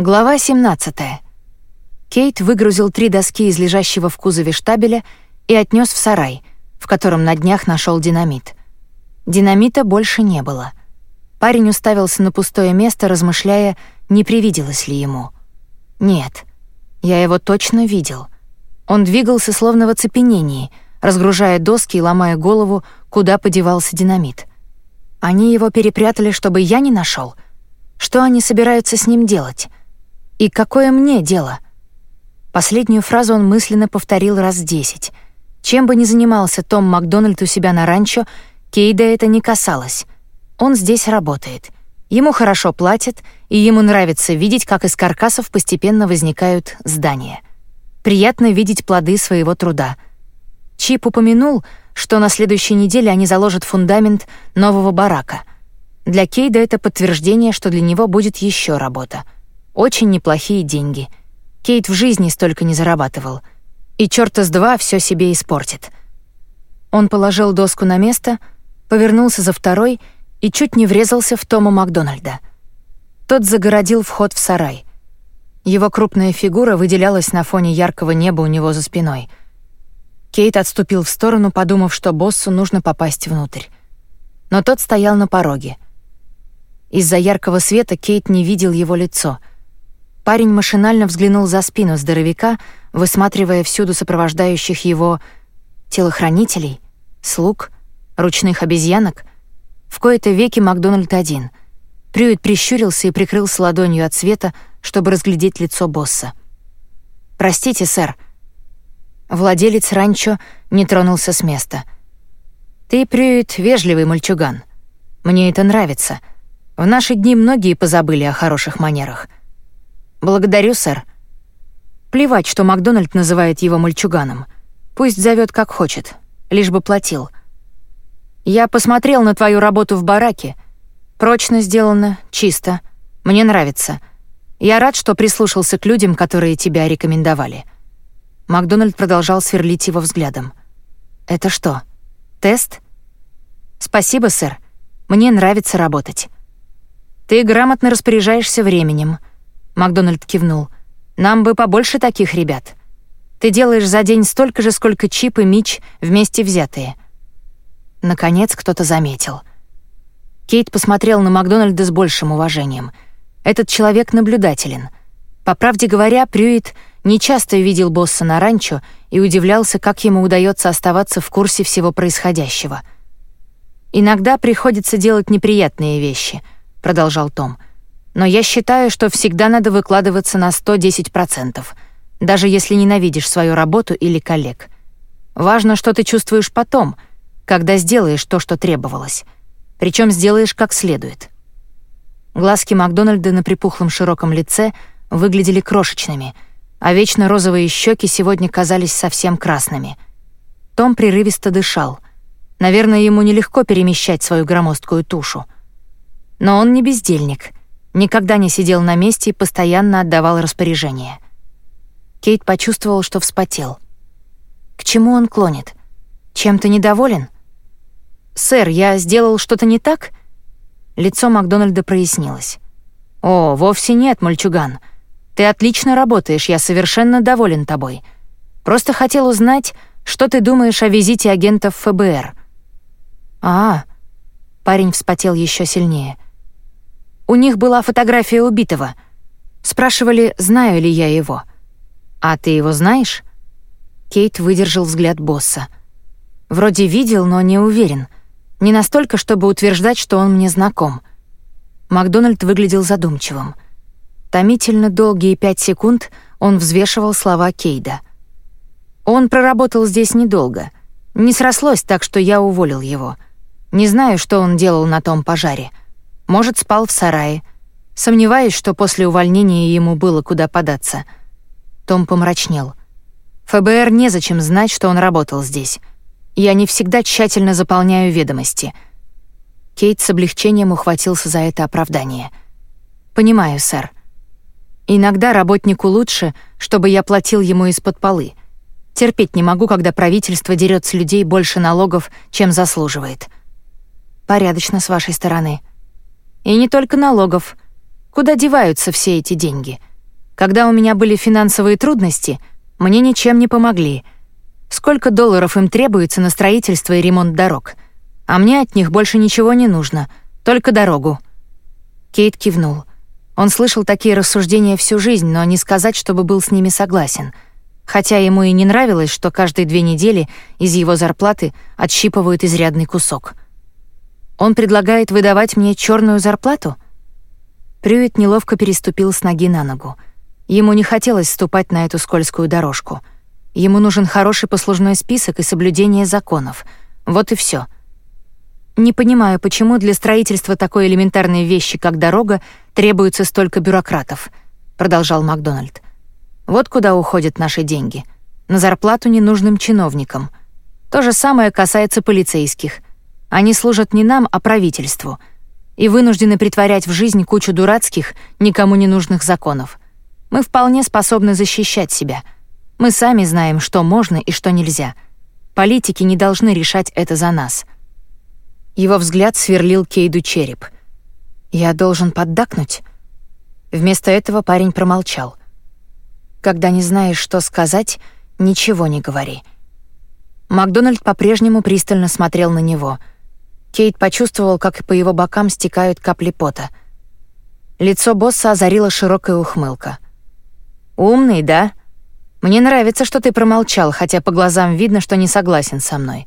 Глава 17. Кейт выгрузил три доски из лежащего в кузове штабеля и отнес в сарай, в котором на днях нашел динамит. Динамита больше не было. Парень уставился на пустое место, размышляя, не привиделось ли ему. Нет, я его точно видел. Он двигался словно в оцепенении, разгружая доски и ломая голову, куда подевался динамит. Они его перепрятали, чтобы я не нашел. Что они собираются с ним делать? И какое мне дело? Последнюю фразу он мысленно повторил раз десять. Чем бы ни занимался Том Макдональд у себя на ранчо, Кейда это не касалось. Он здесь работает. Ему хорошо платят, и ему нравится видеть, как из каркасов постепенно возникают здания. Приятно видеть плоды своего труда. Чип упомянул, что на следующей неделе они заложат фундамент нового барака. Для Кейда это подтверждение, что для него будет еще работа — очень неплохие деньги. Кейт в жизни столько не зарабатывал. И чёрта с два всё себе испортит. Он положил доску на место, повернулся за второй и чуть не врезался в Тома Макдональда. Тот загородил вход в сарай. Его крупная фигура выделялась на фоне яркого неба у него за спиной. Кейт отступил в сторону, подумав, что боссу нужно попасть внутрь. Но тот стоял на пороге. Из-за яркого света Кейт не видел его лицо — Парень машинально взглянул за спину здоровяка, высматривая всюду сопровождающих его телохранителей, слуг, ручных обезьянок. В кои-то веки Макдональд один. Прюит прищурился и прикрылся ладонью от света, чтобы разглядеть лицо босса. «Простите, сэр». Владелец ранчо не тронулся с места. «Ты, Прюит, вежливый мальчуган. Мне это нравится. В наши дни многие позабыли о хороших манерах». «Благодарю, сэр». Плевать, что Макдональд называет его мальчуганом. Пусть зовет как хочет, лишь бы платил. «Я посмотрел на твою работу в бараке. Прочно сделано, чисто. Мне нравится. Я рад, что прислушался к людям, которые тебя рекомендовали». Макдональд продолжал сверлить его взглядом. «Это что, тест?» «Спасибо, сэр. Мне нравится работать». «Ты грамотно распоряжаешься временем», Макдональд кивнул. «Нам бы побольше таких ребят. Ты делаешь за день столько же, сколько Чип и Мич вместе взятые». Наконец кто-то заметил. Кейт посмотрел на Макдональда с большим уважением. Этот человек наблюдателен. По правде говоря, Прюит нечасто видел босса на ранчо и удивлялся, как ему удается оставаться в курсе всего происходящего. «Иногда приходится делать неприятные вещи», — продолжал Том. — но я считаю, что всегда надо выкладываться на 110%, даже если ненавидишь свою работу или коллег. Важно, что ты чувствуешь потом, когда сделаешь то, что требовалось. Причем сделаешь как следует. Глазки Макдональда на припухлом широком лице выглядели крошечными, а вечно розовые щеки сегодня казались совсем красными. Том прерывисто дышал. Наверное, ему нелегко перемещать свою громоздкую тушу. Но он не бездельник — Никогда не сидел на месте и постоянно отдавал распоряжения. Кейт почувствовал, что вспотел. К чему он клонит? Чем-то недоволен? «Сэр, я сделал что-то не так?» Лицо Макдональда прояснилось. «О, вовсе нет, мальчуган. Ты отлично работаешь, я совершенно доволен тобой. Просто хотел узнать, что ты думаешь о визите агентов ФБР». «А, парень вспотел еще сильнее. У них была фотография убитого. Спрашивали, знаю ли я его. «А ты его знаешь?» Кейт выдержал взгляд босса. «Вроде видел, но не уверен. Не настолько, чтобы утверждать, что он мне знаком». Макдональд выглядел задумчивым. Томительно долгие пять секунд он взвешивал слова Кейда. «Он проработал здесь недолго. Не срослось так, что я уволил его. Не знаю, что он делал на том пожаре. Может, спал в сарае. Сомневаюсь, что после увольнения ему было куда податься. Том помрачнел. ФБР незачем знать, что он работал здесь. Я не всегда тщательно заполняю ведомости. Кейт с облегчением ухватился за это оправдание. «Понимаю, сэр. Иногда работнику лучше, чтобы я платил ему из-под полы. Терпеть не могу, когда правительство дерет с людей больше налогов, чем заслуживает. Порядочно с вашей стороны». И не только налогов. Куда деваются все эти деньги? Когда у меня были финансовые трудности, мне ничем не помогли. Сколько долларов им требуется на строительство и ремонт дорог? А мне от них больше ничего не нужно, только дорогу». Кейт кивнул. Он слышал такие рассуждения всю жизнь, но не сказать, чтобы был с ними согласен. Хотя ему и не нравилось, что каждые две недели из его зарплаты отщипывают изрядный кусок. «Он предлагает выдавать мне черную зарплату?» Прюит неловко переступил с ноги на ногу. Ему не хотелось ступать на эту скользкую дорожку. Ему нужен хороший послужной список и соблюдение законов. Вот и все. Не понимаю, почему для строительства такой элементарной вещи, как дорога, требуется столько бюрократов, продолжал Макдональд. Вот куда уходят наши деньги. На зарплату ненужным чиновникам. То же самое касается полицейских. Они служат не нам, а правительству и вынуждены притворять в жизнь кучу дурацких, никому не нужных законов. Мы вполне способны защищать себя. Мы сами знаем, что можно и что нельзя. Политики не должны решать это за нас. Его взгляд сверлил Кейду череп. «Я должен поддакнуть?» Вместо этого парень промолчал. «Когда не знаешь, что сказать, ничего не говори». Макдональд по-прежнему пристально смотрел на него. Кейт почувствовал, как по его бокам стекают капли пота. Лицо босса озарила широкая ухмылка — «Умный, да? Мне нравится, что ты промолчал, хотя по глазам видно, что не согласен со мной.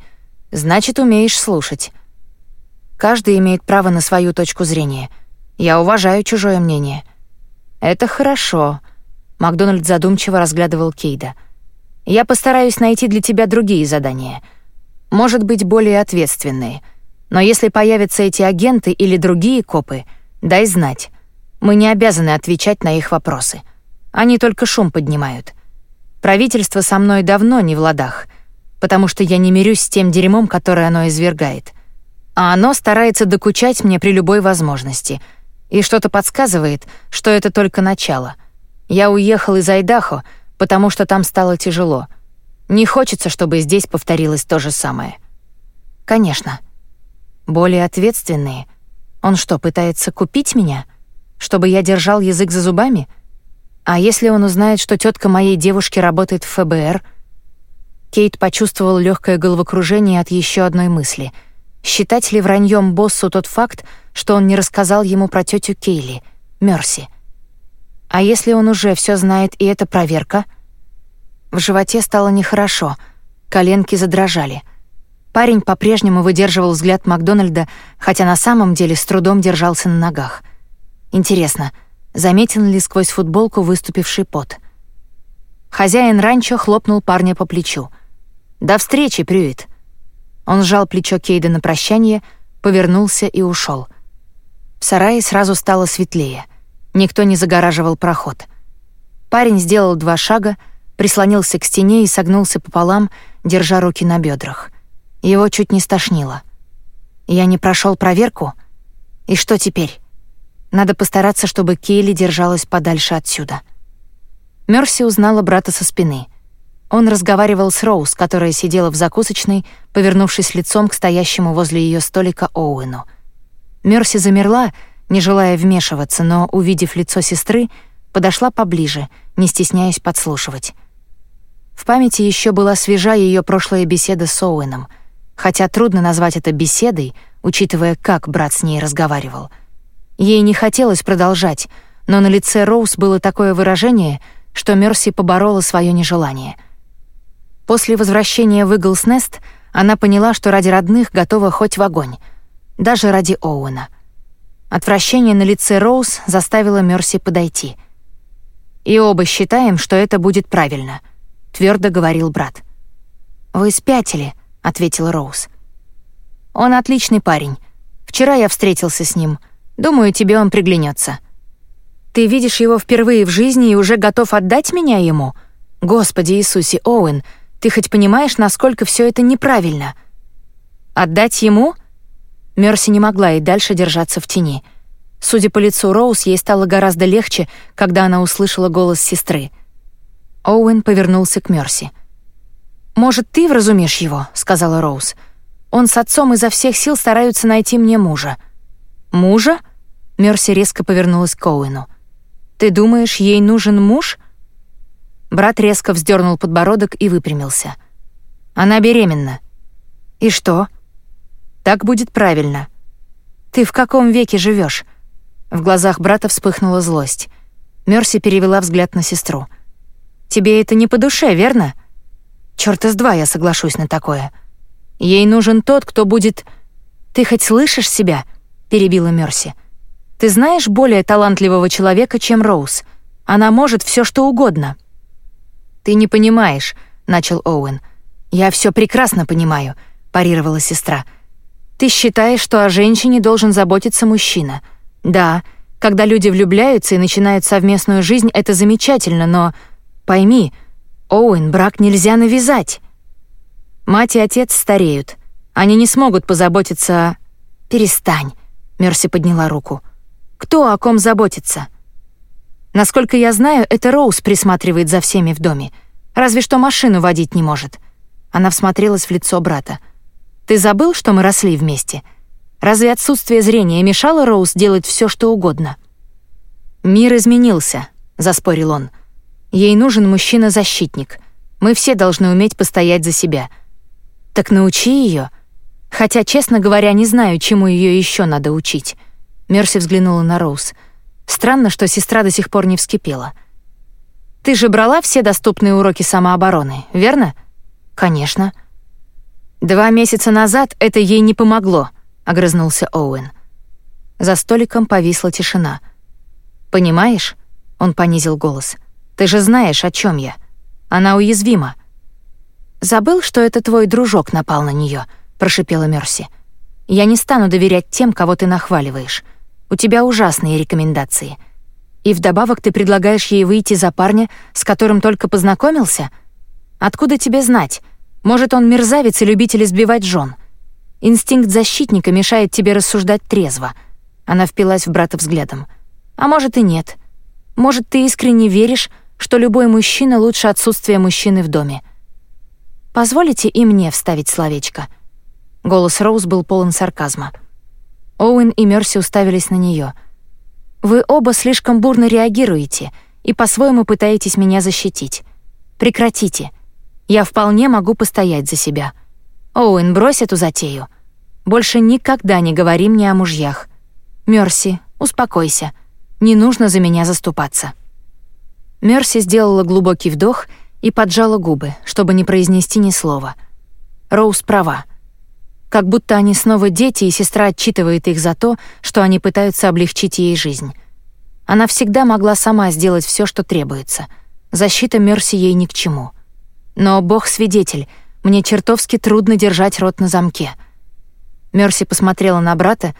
Значит, умеешь слушать. Каждый имеет право на свою точку зрения. Я уважаю чужое мнение». «Это хорошо», — Макдональд задумчиво разглядывал Кейда. «Я постараюсь найти для тебя другие задания. Может быть, более ответственные. Но если появятся эти агенты или другие копы, дай знать. Мы не обязаны отвечать на их вопросы». Они только шум поднимают. Правительство со мной давно не в ладах, потому что я не мирюсь с тем дерьмом, которое оно извергает. А оно старается докучать мне при любой возможности. И что-то подсказывает, что это только начало. Я уехал из Айдахо, потому что там стало тяжело. Не хочется, чтобы здесь повторилось то же самое. Конечно. Более ответственные. Он что, пытается купить меня? Чтобы я держал язык за зубами — а если он узнает, что тетка моей девушки работает в ФБР? Кейт почувствовал легкое головокружение от еще одной мысли. Считать ли враньем боссу тот факт, что он не рассказал ему про тетю Кейли, Мерси? А если он уже все знает, и это проверка? В животе стало нехорошо, коленки задрожали. Парень по-прежнему выдерживал взгляд Макдональда, хотя на самом деле с трудом держался на ногах. Интересно, заметен ли сквозь футболку выступивший пот. Хозяин ранчо хлопнул парня по плечу. «До встречи, Прюит!» Он сжал плечо Кейда на прощание, повернулся и ушел. В сарае сразу стало светлее. Никто не загораживал проход. Парень сделал два шага, прислонился к стене и согнулся пополам, держа руки на бедрах. Его чуть не стошнило. «Я не прошел проверку? И что теперь?» Надо постараться, чтобы Кейли держалась подальше отсюда. Мерси узнала брата со спины. Он разговаривал с Роуз, которая сидела в закусочной, повернувшись лицом к стоящему возле ее столика Оуэну. Мерси замерла, не желая вмешиваться, но, увидев лицо сестры, подошла поближе, не стесняясь подслушивать. В памяти еще была свежа ее прошлая беседа с Оуэном, хотя трудно назвать это беседой, учитывая, как брат с ней разговаривал — Ей не хотелось продолжать, но на лице Роуз было такое выражение, что Мерси поборола свое нежелание. После возвращения в Иглс Нест она поняла, что ради родных готова хоть в огонь, даже ради Оуэна. Отвращение на лице Роуз заставило Мерси подойти. «И оба считаем, что это будет правильно», — твердо говорил брат. «Вы спятили», — ответил Роуз. «Он отличный парень. Вчера я встретился с ним», — Думаю, тебе он приглянется. Ты видишь его впервые в жизни и уже готов отдать меня ему? Господи Иисусе, Оуэн, ты хоть понимаешь, насколько все это неправильно? Отдать ему? Мерси не могла и дальше держаться в тени. Судя по лицу Роуз, ей стало гораздо легче, когда она услышала голос сестры. Оуэн повернулся к Мерси. «Может, ты вразумишь его?» — сказала Роуз. «Он с отцом изо всех сил стараются найти мне мужа». «Мужа?» Мерси резко повернулась к Оуэну. Ты думаешь, ей нужен муж?» Брат резко вздернул подбородок и выпрямился. «Она беременна». «И что?» «Так будет правильно». «Ты в каком веке живешь? В глазах брата вспыхнула злость. Мерси перевела взгляд на сестру. «Тебе это не по душе, верно?» «Чёрта с два я соглашусь на такое. Ей нужен тот, кто будет...» «Ты хоть слышишь себя?» — перебила Мерси. «Ты знаешь более талантливого человека, чем Роуз. Она может все, что угодно». «Ты не понимаешь», — начал Оуэн. «Я все прекрасно понимаю», — парировала сестра. «Ты считаешь, что о женщине должен заботиться мужчина. Да, когда люди влюбляются и начинают совместную жизнь, это замечательно, но пойми, Оуэн, брак нельзя навязать. Мать и отец стареют. Они не смогут позаботиться о... Перестань, Мерси подняла руку. Кто о ком заботится? Насколько я знаю, это Роуз присматривает за всеми в доме. Разве что машину водить не может. Она всмотрелась в лицо брата. Ты забыл, что мы росли вместе? Разве отсутствие зрения мешало Роуз делать все, что угодно? «Мир изменился», — заспорил он. «Ей нужен мужчина-защитник. Мы все должны уметь постоять за себя. Так научи ее. Хотя, честно говоря, не знаю, чему ее еще надо учить». Мерси взглянула на Роуз. Странно, что сестра до сих пор не вскипела. «Ты же брала все доступные уроки самообороны, верно?» «Конечно». «Два месяца назад это ей не помогло», — огрызнулся Оуэн. За столиком повисла тишина. «Понимаешь?» — он понизил голос. «Ты же знаешь, о чем я. Она уязвима». «Забыл, что это твой дружок напал на нее, прошипела Мерси. «Я не стану доверять тем, кого ты нахваливаешь. У тебя ужасные рекомендации. И вдобавок ты предлагаешь ей выйти за парня, с которым только познакомился? Откуда тебе знать? Может, он мерзавец и любитель избивать жен?» Инстинкт защитника мешает тебе рассуждать трезво. Она впилась в брата взглядом. А может и нет. Может, ты искренне веришь, что любой мужчина лучше отсутствия мужчины в доме. Позволите и мне вставить словечко. Голос Роуз был полон сарказма. Оуэн и Мерси уставились на нее. Вы оба слишком бурно реагируете и по-своему пытаетесь меня защитить. Прекратите. Я вполне могу постоять за себя. Оуэн, брось эту затею. Больше никогда не говори мне о мужьях. Мерси, успокойся. Не нужно за меня заступаться». Мерси сделала глубокий вдох и поджала губы, чтобы не произнести ни слова. Роуз права. Как будто они снова дети, и сестра отчитывает их за то, что они пытаются облегчить ей жизнь. Она всегда могла сама сделать все, что требуется. Защита Мерси ей ни к чему. Но Бог свидетель, мне чертовски трудно держать рот на замке — Мерси посмотрела на брата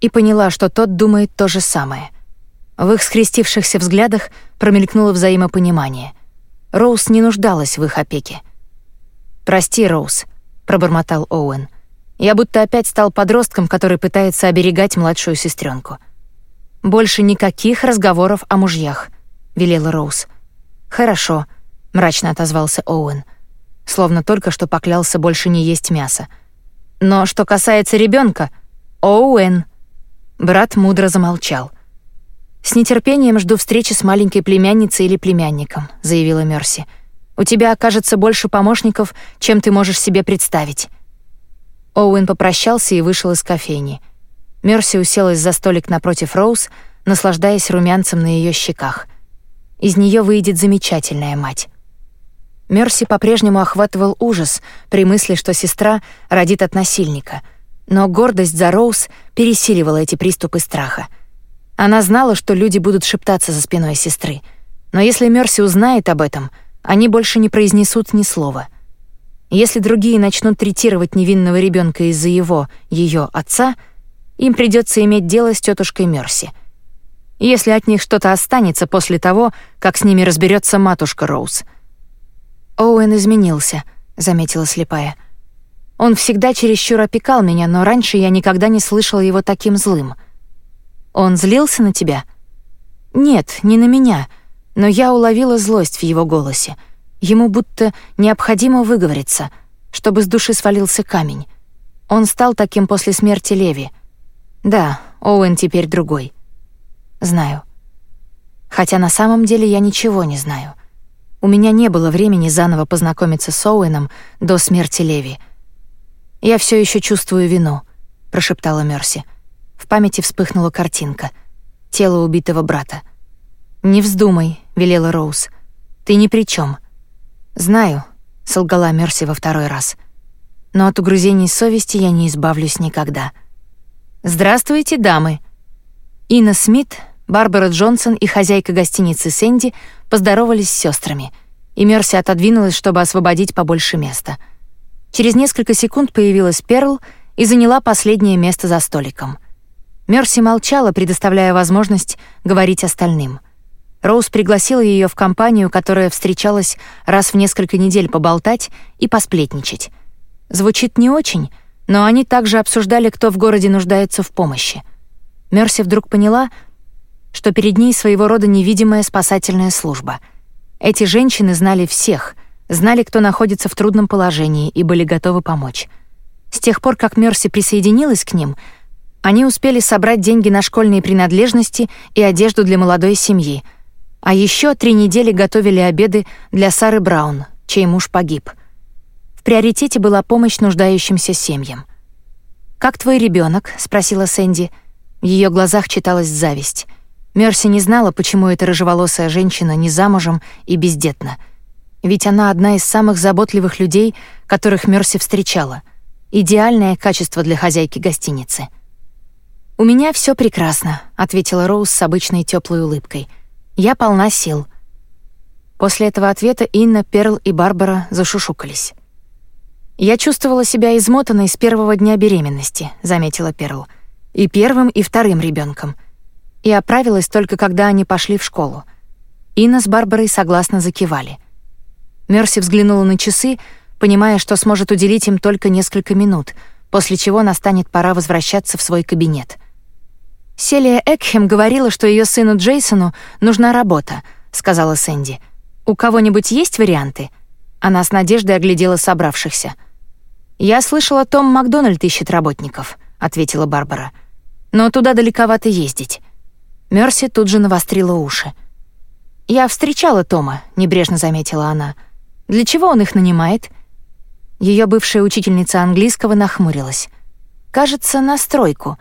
и поняла, что тот думает то же самое. В их скрестившихся взглядах промелькнуло взаимопонимание. Роуз не нуждалась в их опеке. «Прости, Роуз», — пробормотал Оуэн. «Я будто опять стал подростком, который пытается оберегать младшую сестренку. «Больше никаких разговоров о мужьях», — велела Роуз. «Хорошо», — мрачно отозвался Оуэн. Словно только что поклялся больше не есть мясо. Но что касается ребенка, Оуэн... Брат мудро замолчал. «С нетерпением жду встречи с маленькой племянницей или племянником», — заявила Мерси. «У тебя окажется больше помощников, чем ты можешь себе представить». Оуэн попрощался и вышел из кофейни. Мерси уселась за столик напротив Роуз, наслаждаясь румянцем на ее щеках. Из нее выйдет замечательная мать. Мерси по-прежнему охватывал ужас при мысли, что сестра родит от насильника, но гордость за Роуз пересиливала эти приступы страха. Она знала, что люди будут шептаться за спиной сестры, но если Мерси узнает об этом, они больше не произнесут ни слова. Если другие начнут третировать невинного ребенка из-за его, ее отца, им придется иметь дело с тетушкой Мерси. Если от них что-то останется после того, как с ними разберется матушка Роуз — «Оуэн изменился», — заметила слепая. «Он всегда чересчур опекал меня, но раньше я никогда не слышала его таким злым». «Он злился на тебя?» «Нет, не на меня, но я уловила злость в его голосе. Ему будто необходимо выговориться, чтобы с души свалился камень. Он стал таким после смерти Леви. Да, Оуэн теперь другой. Знаю». хотя на самом деле я ничего не знаю. У меня не было времени заново познакомиться с Оуэном до смерти Леви. «Я все еще чувствую вину», — прошептала Мерси. В памяти вспыхнула картинка. Тело убитого брата. «Не вздумай», — велела Роуз. «Ты ни при чем. «Знаю», — солгала Мерси во второй раз. «Но от угрызений совести я не избавлюсь никогда». «Здравствуйте, дамы!» Инна Смит, Барбара Джонсон и хозяйка гостиницы Сэнди поздоровались с сестрами, и Мерси отодвинулась, чтобы освободить побольше места. Через несколько секунд появилась Перл и заняла последнее место за столиком. Мерси молчала, предоставляя возможность говорить остальным. Роуз пригласила ее в компанию, которая встречалась раз в несколько недель поболтать и посплетничать. Звучит не очень, но они также обсуждали, кто в городе нуждается в помощи. Мерси вдруг поняла, что перед ней своего рода невидимая спасательная служба. Эти женщины знали всех, знали, кто находится в трудном положении и были готовы помочь. С тех пор, как Мерси присоединилась к ним, они успели собрать деньги на школьные принадлежности и одежду для молодой семьи, а еще три недели готовили обеды для Сары Браун, чей муж погиб. В приоритете была помощь нуждающимся семьям. «Как твой ребенок? спросила Сэнди. В ее глазах читалась зависть. Мерси не знала, почему эта рыжеволосая женщина не замужем и бездетна. Ведь она одна из самых заботливых людей, которых Мерси встречала. Идеальное качество для хозяйки гостиницы. «У меня все прекрасно», — ответила Роуз с обычной теплой улыбкой. «Я полна сил». После этого ответа Инна, Перл и Барбара зашушукались. «Я чувствовала себя измотанной с первого дня беременности», — заметила Перл. И первым, и вторым ребенком. И оправилась только когда они пошли в школу. Инна с Барбарой согласно закивали. Мерси взглянула на часы, понимая, что сможет уделить им только несколько минут, после чего настанет пора возвращаться в свой кабинет. «Селия Экхем говорила, что ее сыну Джейсону нужна работа», — сказала Сэнди. «У кого-нибудь есть варианты?» Она с надеждой оглядела собравшихся. «Я слышала, Том Макдональд ищет работников», — ответила Барбара но туда далековато ездить. Мерси тут же навострила уши. «Я встречала Тома», — небрежно заметила она. «Для чего он их нанимает?» Ее бывшая учительница английского нахмурилась. «Кажется, на стройку.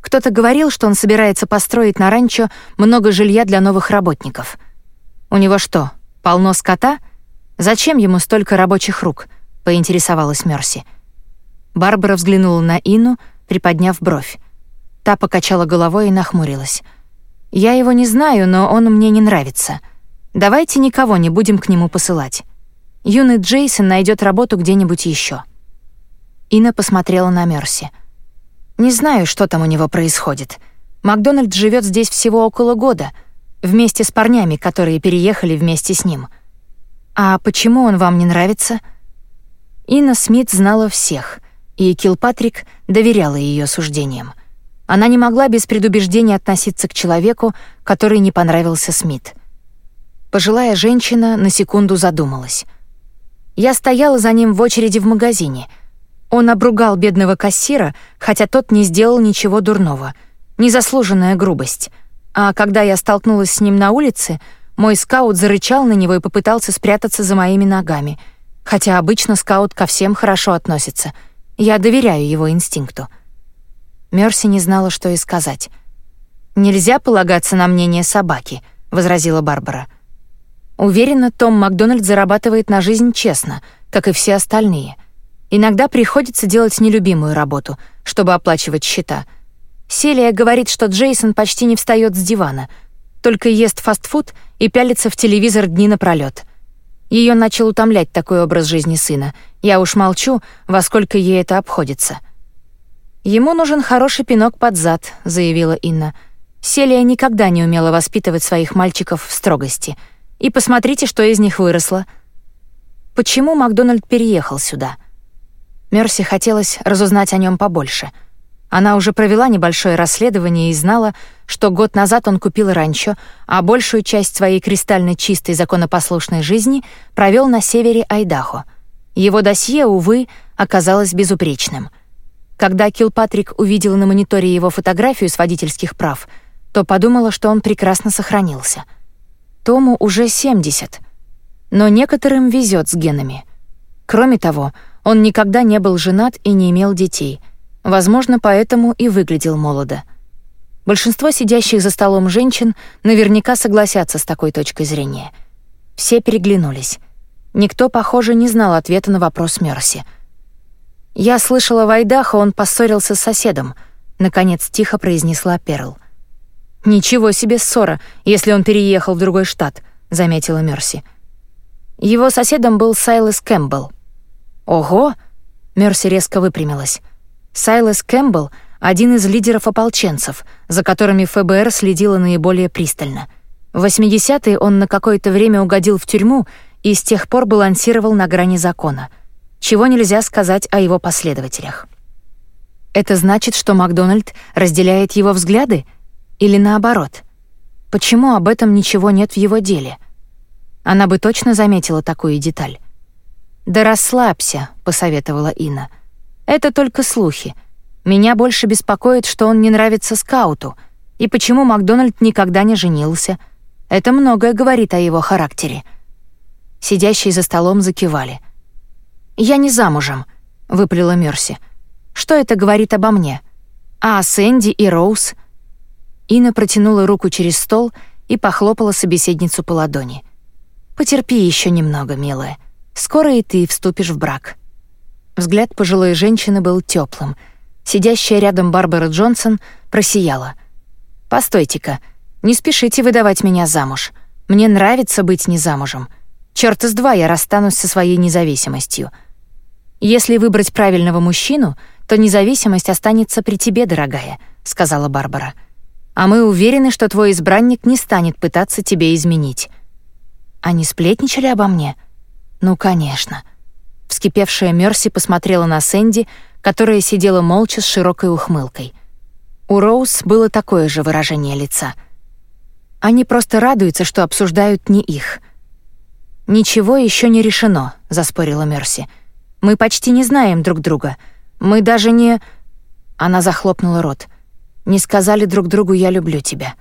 Кто-то говорил, что он собирается построить на ранчо много жилья для новых работников. У него что, полно скота? Зачем ему столько рабочих рук?» — поинтересовалась Мерси. Барбара взглянула на Ину, приподняв бровь. Та покачала головой и нахмурилась. «Я его не знаю, но он мне не нравится. Давайте никого не будем к нему посылать. Юный Джейсон найдет работу где-нибудь еще. Ина посмотрела на Мерси. «Не знаю, что там у него происходит. Макдональд живет здесь всего около года, вместе с парнями, которые переехали вместе с ним. А почему он вам не нравится?» Инна Смит знала всех, и Килпатрик доверяла ее суждениям. Она не могла без предубеждения относиться к человеку, который не понравился Смит. Пожилая женщина на секунду задумалась. Я стояла за ним в очереди в магазине. Он обругал бедного кассира, хотя тот не сделал ничего дурного. Незаслуженная грубость. А когда я столкнулась с ним на улице, мой скаут зарычал на него и попытался спрятаться за моими ногами. Хотя обычно скаут ко всем хорошо относится. Я доверяю его инстинкту. Мерси не знала, что и сказать. «Нельзя полагаться на мнение собаки», — возразила Барбара. «Уверена, Том Макдональд зарабатывает на жизнь честно, как и все остальные. Иногда приходится делать нелюбимую работу, чтобы оплачивать счета. Селия говорит, что Джейсон почти не встает с дивана, только ест фастфуд и пялится в телевизор дни напролёт. Ее начал утомлять такой образ жизни сына. Я уж молчу, во сколько ей это обходится». «Ему нужен хороший пинок под зад», — заявила Инна. «Селия никогда не умела воспитывать своих мальчиков в строгости. И посмотрите, что из них выросло». Почему Макдональд переехал сюда? Мерси хотелось разузнать о нем побольше. Она уже провела небольшое расследование и знала, что год назад он купил ранчо, а большую часть своей кристально чистой законопослушной жизни провел на севере Айдахо. Его досье, увы, оказалось безупречным — когда Килпатрик увидела на мониторе его фотографию с водительских прав, то подумала, что он прекрасно сохранился — Тому уже 70. Но некоторым везет с генами. Кроме того, он никогда не был женат и не имел детей. Возможно, поэтому и выглядел молодо. Большинство сидящих за столом женщин наверняка согласятся с такой точкой зрения. Все переглянулись. Никто, похоже, не знал ответа на вопрос Мерси. «Я слышала, в Айдахо он поссорился с соседом», — наконец тихо произнесла Перл. «Ничего себе ссора, если он переехал в другой штат», — заметила Мерси. Его соседом был Сайлас Кэмпбелл. «Ого!» — Мерси резко выпрямилась. Сайлас Кэмпбелл — один из лидеров ополченцев, за которыми ФБР следило наиболее пристально. В 80-е он на какое-то время угодил в тюрьму и с тех пор балансировал на грани закона, чего нельзя сказать о его последователях. Это значит, что Макдональд разделяет его взгляды? Или наоборот? Почему об этом ничего нет в его деле? Она бы точно заметила такую деталь. «Да расслабься», — посоветовала Инна. «Это только слухи. Меня больше беспокоит, что он не нравится скауту, и почему Макдональд никогда не женился. Это многое говорит о его характере». Сидящие за столом закивали. «Я не замужем», — выплела Мерси. «Что это говорит обо мне? А Сэнди и Роуз?» Инна протянула руку через стол и похлопала собеседницу по ладони. «Потерпи еще немного, милая. Скоро и ты вступишь в брак». Взгляд пожилой женщины был теплым. Сидящая рядом Барбара Джонсон просияла. «Постойте-ка, не спешите выдавать меня замуж. Мне нравится быть не замужем. Чёрт из два я расстанусь со своей независимостью. Если выбрать правильного мужчину, то независимость останется при тебе, дорогая», — сказала Барбара а мы уверены, что твой избранник не станет пытаться тебе изменить». Они сплетничали обо мне? Ну, конечно. Вскипевшая Мерси посмотрела на Сэнди, которая сидела молча с широкой ухмылкой. У Роуз было такое же выражение лица. Они просто радуются, что обсуждают не их. «Ничего еще не решено», — заспорила Мерси. «Мы почти не знаем друг друга. Мы даже не...» Она захлопнула рот — не сказали друг другу «я люблю тебя».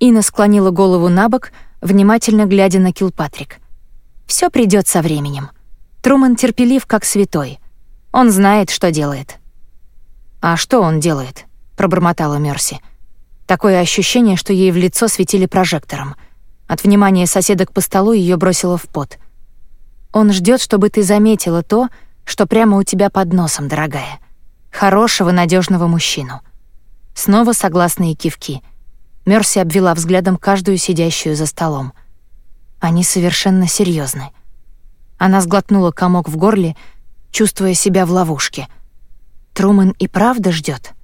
Ина склонила голову на бок, внимательно глядя на Килпатрик. Все придет со временем. Труман терпелив, как святой. Он знает, что делает». «А что он делает?» — пробормотала Мерси. Такое ощущение, что ей в лицо светили прожектором. От внимания соседок по столу ее бросило в пот. «Он ждет, чтобы ты заметила то, что прямо у тебя под носом, дорогая. Хорошего, надежного мужчину». Снова согласные кивки. Мерси обвела взглядом каждую сидящую за столом. Они совершенно серьезны. Она сглотнула комок в горле, чувствуя себя в ловушке. Трумэн и правда ждет.